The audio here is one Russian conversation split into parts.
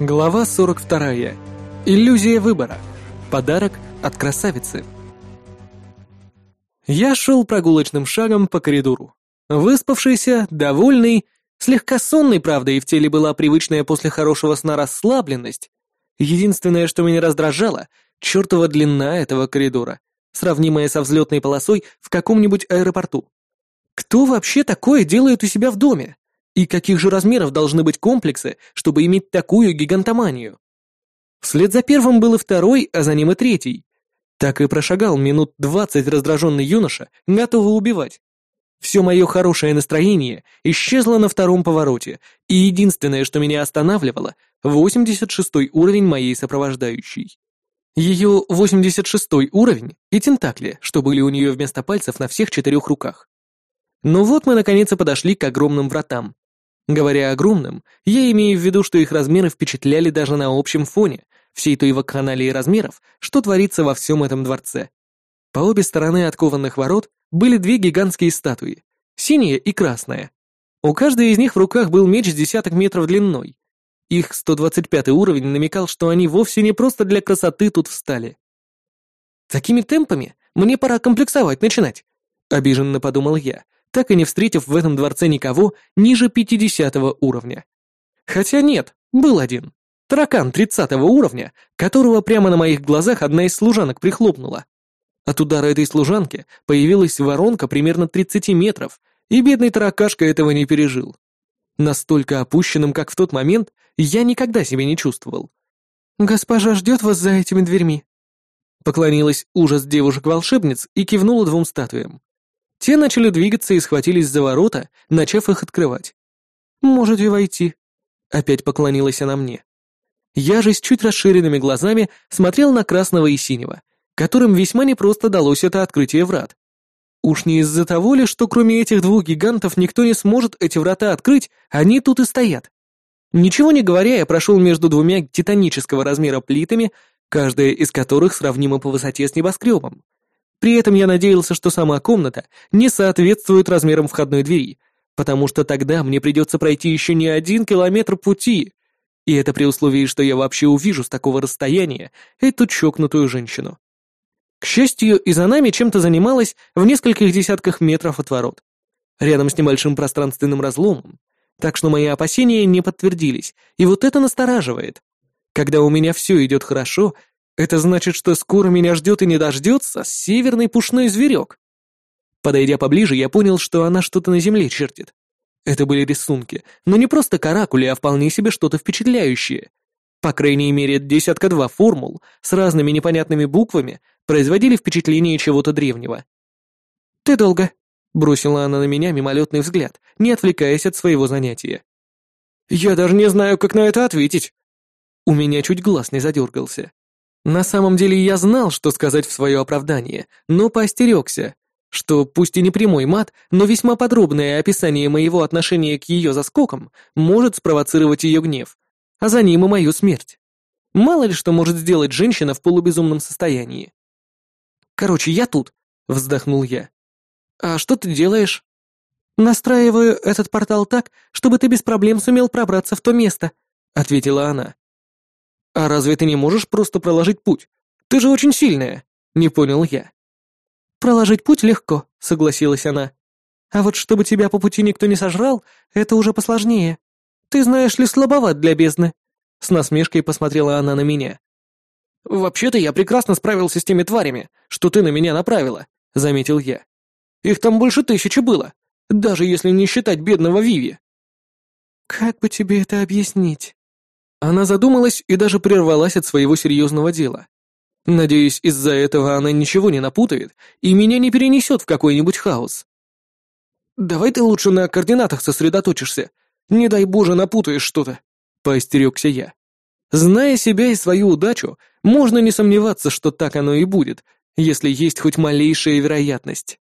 Глава 42. Иллюзия выбора. Подарок от красавицы. Я шел прогулочным шагом по коридору. Выспавшийся, довольный, слегка сонный, правда, и в теле была привычная после хорошего сна расслабленность. Единственное, что меня раздражало, чертова длина этого коридора, сравнимая со взлетной полосой в каком-нибудь аэропорту. Кто вообще такое делает у себя в доме? И каких же размеров должны быть комплексы, чтобы иметь такую гигантоманию? Вслед за первым был и второй, а за ним и третий. Так и прошагал минут двадцать раздраженный юноша, готовый убивать. Все мое хорошее настроение исчезло на втором повороте, и единственное, что меня останавливало, 86-й уровень моей сопровождающей. Ее 86-й уровень и тентакли, что были у нее вместо пальцев на всех четырех руках. Ну вот мы наконец подошли к огромным вратам. Говоря огромным, я имею в виду, что их размеры впечатляли даже на общем фоне всей той вакханалии размеров, что творится во всем этом дворце. По обе стороны от кованых ворот были две гигантские статуи, синяя и красная. У каждой из них в руках был меч с десяток метров длиной. Их 125 уровень намекал, что они вовсе не просто для красоты тут встали. «Такими темпами мне пора комплексовать начинать», — обиженно подумал я, так и не встретив в этом дворце никого ниже 50 уровня. Хотя нет, был один. Таракан 30 уровня, которого прямо на моих глазах одна из служанок прихлопнула. От удара этой служанки появилась воронка примерно 30 метров, и бедный таракашка этого не пережил. Настолько опущенным, как в тот момент, я никогда себя не чувствовал. «Госпожа ждет вас за этими дверьми», Поклонилась ужас девушек-волшебниц и кивнула двум статуям. Те начали двигаться и схватились за ворота, начав их открывать. «Можете войти», — опять поклонилась она мне. Я же с чуть расширенными глазами смотрел на красного и синего, которым весьма непросто далось это открытие врат. Уж не из-за того ли, что кроме этих двух гигантов никто не сможет эти врата открыть, они тут и стоят. Ничего не говоря, я прошел между двумя титанического размера плитами, каждая из которых сравнима по высоте с небоскребом. При этом я надеялся, что сама комната не соответствует размерам входной двери, потому что тогда мне придется пройти еще не один километр пути. И это при условии, что я вообще увижу с такого расстояния эту чокнутую женщину. К счастью, и за нами чем-то занималась в нескольких десятках метров от ворот, рядом с небольшим пространственным разломом, так что мои опасения не подтвердились, и вот это настораживает. Когда у меня все идет хорошо, это значит, что скоро меня ждет и не дождется северный пушной зверек. Подойдя поближе, я понял, что она что-то на земле чертит. Это были рисунки, но не просто каракули, а вполне себе что-то впечатляющее. По крайней мере, десятка-два формул с разными непонятными буквами производили впечатление чего-то древнего. «Ты долго», — бросила она на меня мимолетный взгляд, не отвлекаясь от своего занятия. «Я даже не знаю, как на это ответить». У меня чуть глаз не задергался. На самом деле я знал, что сказать в свое оправдание, но поостерегся, что пусть и не прямой мат, но весьма подробное описание моего отношения к ее заскокам может спровоцировать ее гнев, а за ним и мою смерть. Мало ли что может сделать женщина в полубезумном состоянии. «Короче, я тут», — вздохнул я. «А что ты делаешь?» «Настраиваю этот портал так, чтобы ты без проблем сумел пробраться в то место», — ответила она. «А разве ты не можешь просто проложить путь? Ты же очень сильная!» — не понял я. «Проложить путь легко», — согласилась она. «А вот чтобы тебя по пути никто не сожрал, это уже посложнее. Ты знаешь ли слабоват для бездны?» С насмешкой посмотрела она на меня. «Вообще-то я прекрасно справился с теми тварями, что ты на меня направила», — заметил я. «Их там больше тысячи было, даже если не считать бедного Виви». «Как бы тебе это объяснить?» Она задумалась и даже прервалась от своего серьезного дела. Надеюсь, из-за этого она ничего не напутает и меня не перенесет в какой-нибудь хаос. «Давай ты лучше на координатах сосредоточишься. Не дай боже, напутаешь что-то», — поостерегся я. Зная себя и свою удачу, можно не сомневаться, что так оно и будет, если есть хоть малейшая вероятность.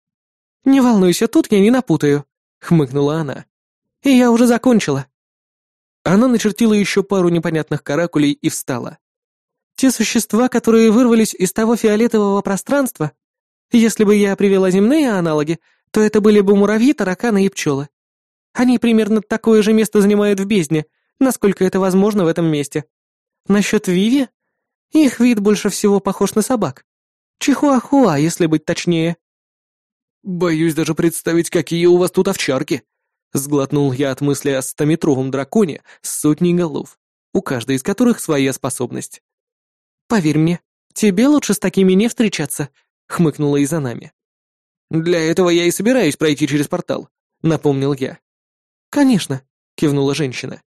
«Не волнуйся, тут я не напутаю», — хмыкнула она. «И я уже закончила». Она начертила еще пару непонятных каракулей и встала. «Те существа, которые вырвались из того фиолетового пространства, если бы я привела земные аналоги, то это были бы муравьи, тараканы и пчелы. Они примерно такое же место занимают в бездне, насколько это возможно в этом месте. Насчет Виви? Их вид больше всего похож на собак. Чихуахуа, если быть точнее. Боюсь даже представить, какие у вас тут овчарки. Сглотнул я от мысли о стометровом драконе с сотней голов, у каждой из которых своя способность. Поверь мне, тебе лучше с такими не встречаться, хмыкнула и за нами. Для этого я и собираюсь пройти через портал, напомнил я. Конечно, кивнула женщина.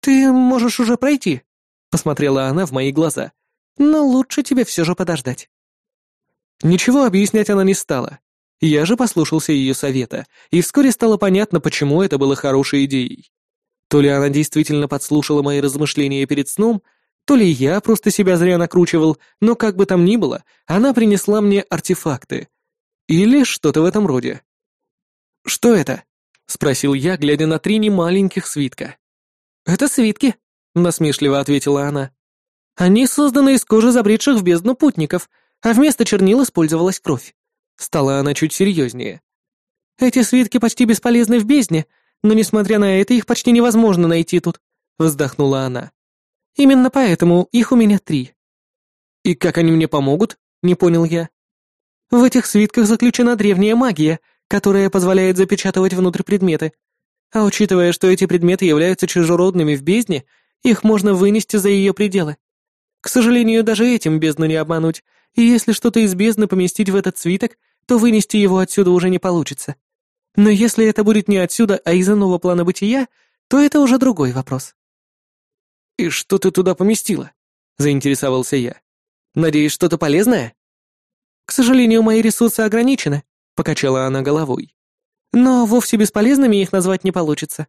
Ты можешь уже пройти, посмотрела она в мои глаза. Но лучше тебе все же подождать. Ничего объяснять она не стала. Я же послушался ее совета, и вскоре стало понятно, почему это было хорошей идеей. То ли она действительно подслушала мои размышления перед сном, то ли я просто себя зря накручивал, но как бы там ни было, она принесла мне артефакты. Или что-то в этом роде. «Что это?» — спросил я, глядя на три немаленьких свитка. «Это свитки», — насмешливо ответила она. «Они созданы из кожи забредших в бездну путников, а вместо чернил использовалась кровь. Стала она чуть серьезнее. Эти свитки почти бесполезны в бездне, но, несмотря на это, их почти невозможно найти тут, вздохнула она. Именно поэтому их у меня три. И как они мне помогут? Не понял я. В этих свитках заключена древняя магия, которая позволяет запечатывать внутрь предметы. А учитывая, что эти предметы являются чужеродными в бездне, их можно вынести за ее пределы. К сожалению, даже этим бездну не обмануть, и если что-то из бездны поместить в этот свиток, то вынести его отсюда уже не получится. Но если это будет не отсюда, а из иного плана бытия, то это уже другой вопрос. «И что ты туда поместила?» — заинтересовался я. «Надеюсь, что-то полезное?» «К сожалению, мои ресурсы ограничены», — покачала она головой. «Но вовсе бесполезными их назвать не получится».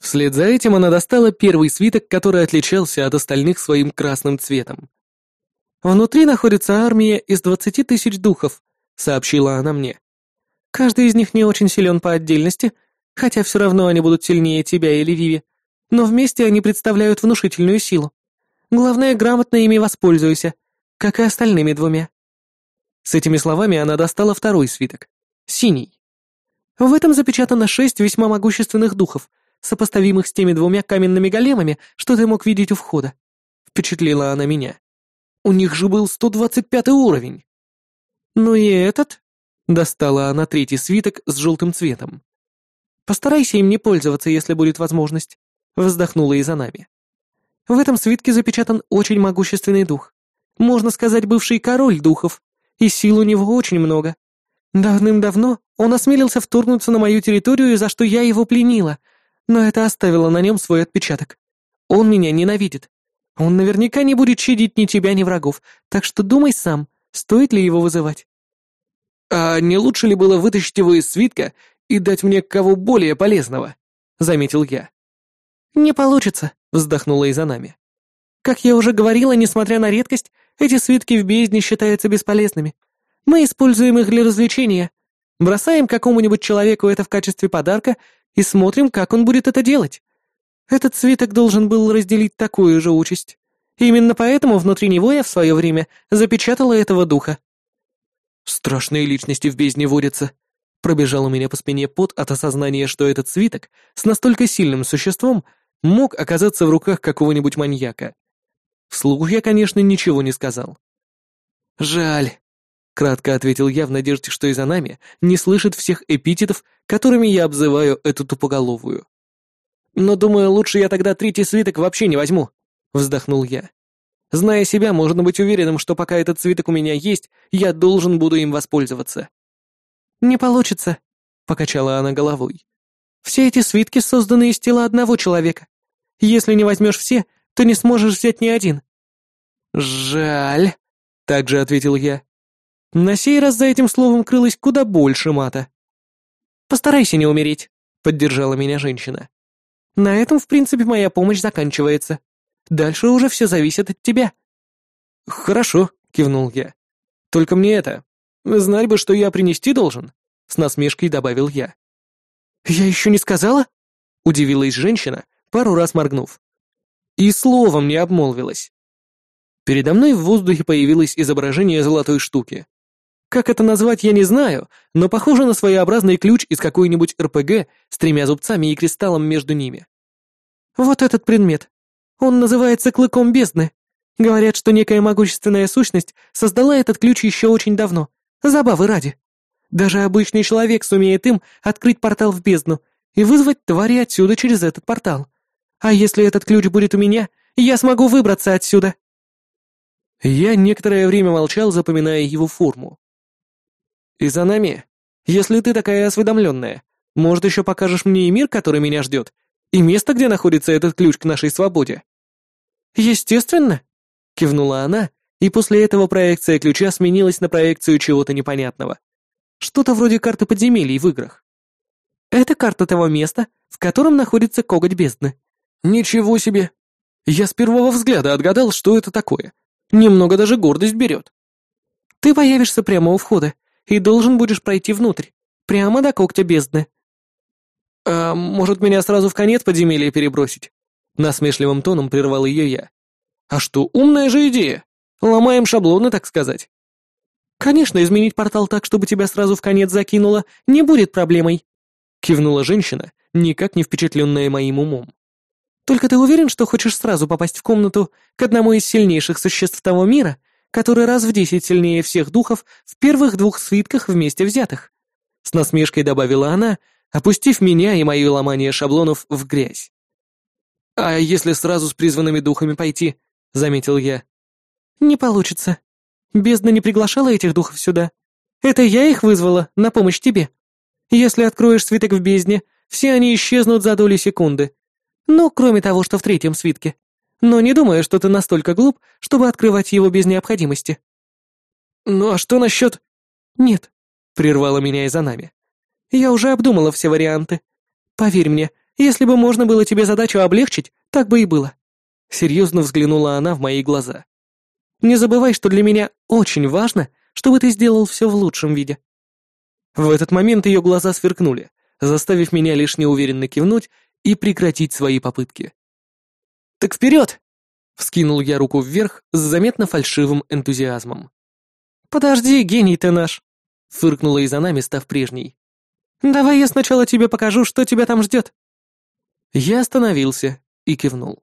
Вслед за этим она достала первый свиток, который отличался от остальных своим красным цветом. «Внутри находится армия из двадцати тысяч духов», — сообщила она мне. «Каждый из них не очень силен по отдельности, хотя все равно они будут сильнее тебя или Виви, но вместе они представляют внушительную силу. Главное, грамотно ими воспользуйся, как и остальными двумя». С этими словами она достала второй свиток, синий. В этом запечатано шесть весьма могущественных духов, сопоставимых с теми двумя каменными големами, что ты мог видеть у входа. Впечатлила она меня. У них же был 125 уровень. Ну и этот? Достала она третий свиток с желтым цветом. Постарайся им не пользоваться, если будет возможность. Вздохнула и за нами. В этом свитке запечатан очень могущественный дух. Можно сказать, бывший король духов. И сил у него очень много. Давным-давно он осмелился вторгнуться на мою территорию, за что я его пленила, но это оставило на нем свой отпечаток. Он меня ненавидит. Он наверняка не будет щадить ни тебя, ни врагов, так что думай сам, стоит ли его вызывать. А не лучше ли было вытащить его из свитка и дать мне кого более полезного? Заметил я. Не получится, вздохнула и за нами. Как я уже говорила, несмотря на редкость, эти свитки в бездне считаются бесполезными. Мы используем их для развлечения. Бросаем какому-нибудь человеку это в качестве подарка и смотрим, как он будет это делать. Этот свиток должен был разделить такую же участь. Именно поэтому внутри него я в свое время запечатала этого духа. Страшные личности в бездне водятся. Пробежал у меня по спине пот от осознания, что этот свиток с настолько сильным существом мог оказаться в руках какого-нибудь маньяка. Вслух я, конечно, ничего не сказал. «Жаль», — кратко ответил я в надежде, что и за нами не слышит всех эпитетов, которыми я обзываю эту тупоголовую. Но, думаю, лучше я тогда третий свиток вообще не возьму», — вздохнул я. «Зная себя, можно быть уверенным, что пока этот свиток у меня есть, я должен буду им воспользоваться». «Не получится», — покачала она головой. «Все эти свитки созданы из тела одного человека. Если не возьмешь все, то не сможешь взять ни один». «Жаль», — также ответил я. На сей раз за этим словом крылось куда больше мата. «Постарайся не умереть», — поддержала меня женщина. На этом, в принципе, моя помощь заканчивается. Дальше уже все зависит от тебя». «Хорошо», — кивнул я. «Только мне это... Знать бы, что я принести должен», — с насмешкой добавил я. «Я еще не сказала?» — удивилась женщина, пару раз моргнув. И словом не обмолвилась. Передо мной в воздухе появилось изображение золотой штуки. Как это назвать, я не знаю, но похоже на своеобразный ключ из какой-нибудь РПГ с тремя зубцами и кристаллом между ними. «Вот этот предмет. Он называется клыком бездны», Говорят, что некая могущественная сущность создала этот ключ еще очень давно, забавы ради. Даже обычный человек сумеет им открыть портал в бездну и вызвать твари отсюда через этот портал. А если этот ключ будет у меня, я смогу выбраться отсюда. Я некоторое время молчал, запоминая его форму. «Изанами, если ты такая осведомленная, может, еще покажешь мне и мир, который меня ждет, и место, где находится этот ключ к нашей свободе?» «Естественно», — кивнула она, и после этого проекция ключа сменилась на проекцию чего-то непонятного. Что-то вроде карты подземелий в играх. Это карта того места, в котором находится коготь бездны. Ничего себе! Я с первого взгляда отгадал, что это такое. Немного даже гордость берет. Ты появишься прямо у входа и должен будешь пройти внутрь, прямо до когтя бездны. А может, меня сразу в конец подземелья перебросить? Насмешливым тоном прервал ее я. А что, умная же идея. Ломаем шаблоны, так сказать. Конечно, изменить портал так, чтобы тебя сразу в конец закинуло, не будет проблемой. Кивнула женщина, никак не впечатленная моим умом. Только ты уверен, что хочешь сразу попасть в комнату к одному из сильнейших существ того мира, который раз в десять сильнее всех духов в первых двух свитках вместе взятых?» С насмешкой добавила она, опустив меня и мои ломания шаблонов в грязь. «А если сразу с призванными духами пойти?» — заметил я. «Не получится. Бездна не приглашала этих духов сюда. Это я их вызвала на помощь тебе. Если откроешь свиток в бездне, все они исчезнут за доли секунды, ну, кроме того, что в третьем свитке. Но не думаю, что ты настолько глуп, чтобы открывать его без необходимости. Ну а что насчет... Нет, прервала меня Изанами. Я уже обдумала все варианты. Поверь мне, если бы можно было тебе задачу облегчить, так бы и было. Серьезно взглянула она в мои глаза. Не забывай, что для меня очень важно, чтобы ты сделал все в лучшем виде. В этот момент ее глаза сверкнули, заставив меня лишь неуверенно кивнуть и прекратить свои попытки. «Так вперед!» — вскинул я руку вверх с заметно фальшивым энтузиазмом. «Подожди, гений ты наш!» — фыркнула и за нами, став прежней. «Давай я сначала тебе покажу, что тебя там ждет». Я остановился и кивнул.